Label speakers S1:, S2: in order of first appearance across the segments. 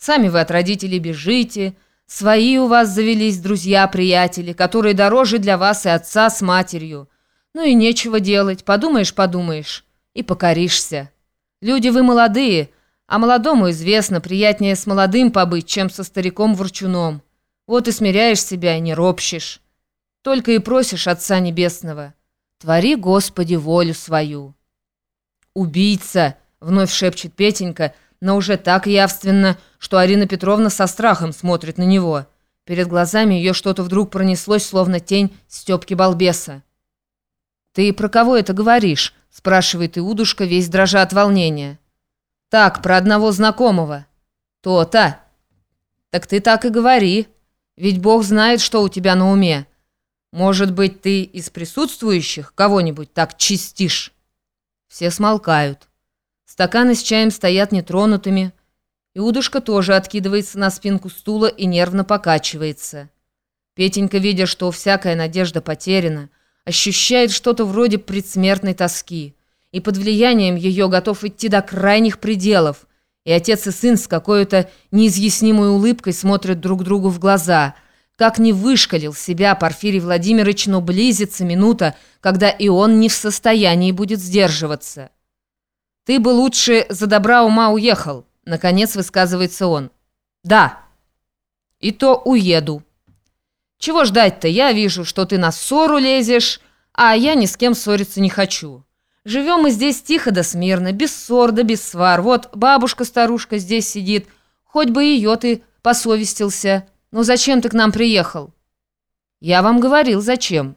S1: Сами вы от родителей бежите, свои у вас завелись друзья-приятели, которые дороже для вас и отца с матерью. Ну и нечего делать, подумаешь-подумаешь, и покоришься. Люди вы молодые, а молодому известно, приятнее с молодым побыть, чем со стариком-ворчуном. Вот и смиряешь себя и не ропщешь. Только и просишь Отца Небесного, твори, Господи, волю свою. «Убийца!» — вновь шепчет Петенька, но уже так явственно, что Арина Петровна со страхом смотрит на него. Перед глазами ее что-то вдруг пронеслось, словно тень Степки Балбеса. «Ты про кого это говоришь?» — спрашивает Иудушка, весь дрожа от волнения. «Так, про одного знакомого». «То-то». «Так ты так и говори. Ведь Бог знает, что у тебя на уме. Может быть, ты из присутствующих кого-нибудь так чистишь?» Все смолкают. Стаканы с чаем стоят нетронутыми. Иудушка тоже откидывается на спинку стула и нервно покачивается. Петенька, видя, что всякая надежда потеряна, ощущает что-то вроде предсмертной тоски и под влиянием ее готов идти до крайних пределов. И отец и сын с какой-то неизъяснимой улыбкой смотрят друг другу в глаза. Как не вышкалил себя Порфирий Владимирович, но близится минута, когда и он не в состоянии будет сдерживаться. «Ты бы лучше за добра ума уехал», — наконец высказывается он. «Да. И то уеду. Чего ждать-то? Я вижу, что ты на ссору лезешь, а я ни с кем ссориться не хочу. Живем мы здесь тихо да смирно, без ссор да без свар. Вот бабушка-старушка здесь сидит, хоть бы ее ты посовестился. Ну зачем ты к нам приехал?» «Я вам говорил, зачем».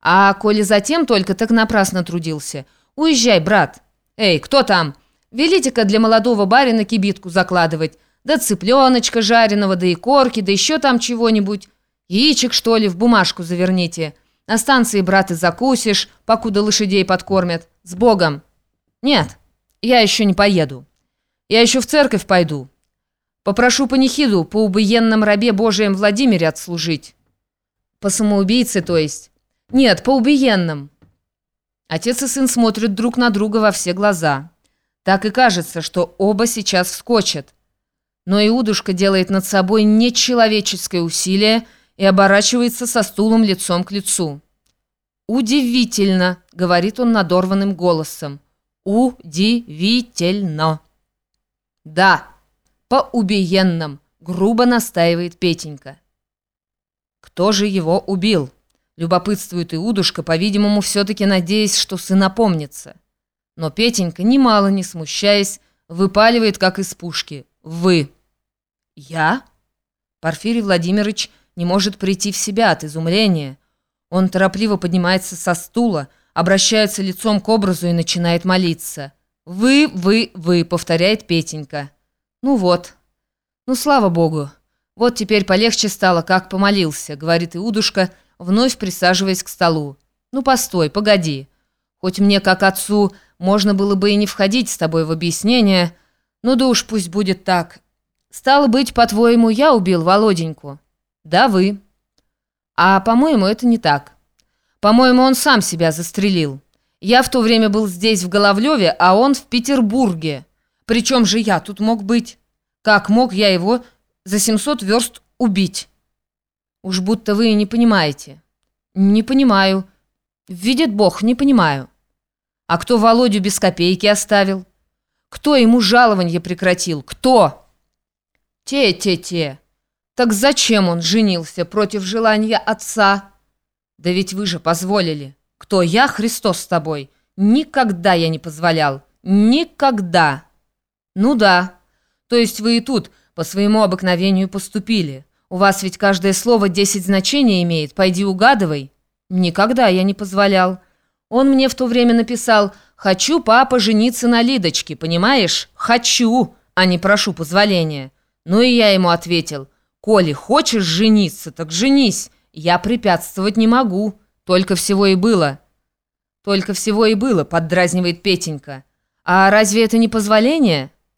S1: «А коли затем только, так напрасно трудился. Уезжай, брат». «Эй, кто там? Велите-ка для молодого барина кибитку закладывать. Да цыпленочка жареного, да и корки, да еще там чего-нибудь. Яичек, что ли, в бумажку заверните. На станции, брат, и закусишь, покуда лошадей подкормят. С Богом!» «Нет, я еще не поеду. Я еще в церковь пойду. Попрошу панихиду по убиенном рабе Божием Владимире отслужить». «По самоубийце, то есть?» «Нет, по убиенном». Отец и сын смотрят друг на друга во все глаза. Так и кажется, что оба сейчас вскочат. Но Иудушка делает над собой нечеловеческое усилие и оборачивается со стулом лицом к лицу. «Удивительно!» — говорит он надорванным голосом. «Удивительно!» «Да, по убиенным!» — грубо настаивает Петенька. «Кто же его убил?» Любопытствует Иудушка, по-видимому, все-таки надеясь, что сын опомнится. Но Петенька, немало не смущаясь, выпаливает, как из пушки. «Вы». «Я?» Порфирий Владимирович не может прийти в себя от изумления. Он торопливо поднимается со стула, обращается лицом к образу и начинает молиться. «Вы, вы, вы», — повторяет Петенька. «Ну вот. Ну, слава богу. Вот теперь полегче стало, как помолился», — говорит Иудушка, — вновь присаживаясь к столу. «Ну, постой, погоди. Хоть мне, как отцу, можно было бы и не входить с тобой в объяснение, ну да уж пусть будет так. Стало быть, по-твоему, я убил Володеньку?» «Да, вы». «А, по-моему, это не так. По-моему, он сам себя застрелил. Я в то время был здесь, в Головлеве, а он в Петербурге. Причем же я тут мог быть? Как мог я его за 700 верст убить?» Уж будто вы не понимаете. Не понимаю. Видит Бог, не понимаю. А кто Володю без копейки оставил? Кто ему жалование прекратил? Кто? Те-те-те. Так зачем он женился против желания отца? Да ведь вы же позволили. Кто я, Христос с тобой? Никогда я не позволял. Никогда. Ну да. То есть вы и тут по своему обыкновению поступили. У вас ведь каждое слово десять значений имеет, пойди угадывай». «Никогда я не позволял. Он мне в то время написал «Хочу, папа, жениться на Лидочке, понимаешь? Хочу, а не прошу позволения». Ну и я ему ответил «Коли хочешь жениться, так женись, я препятствовать не могу, только всего и было». «Только всего и было», — поддразнивает Петенька. «А разве это не позволение?»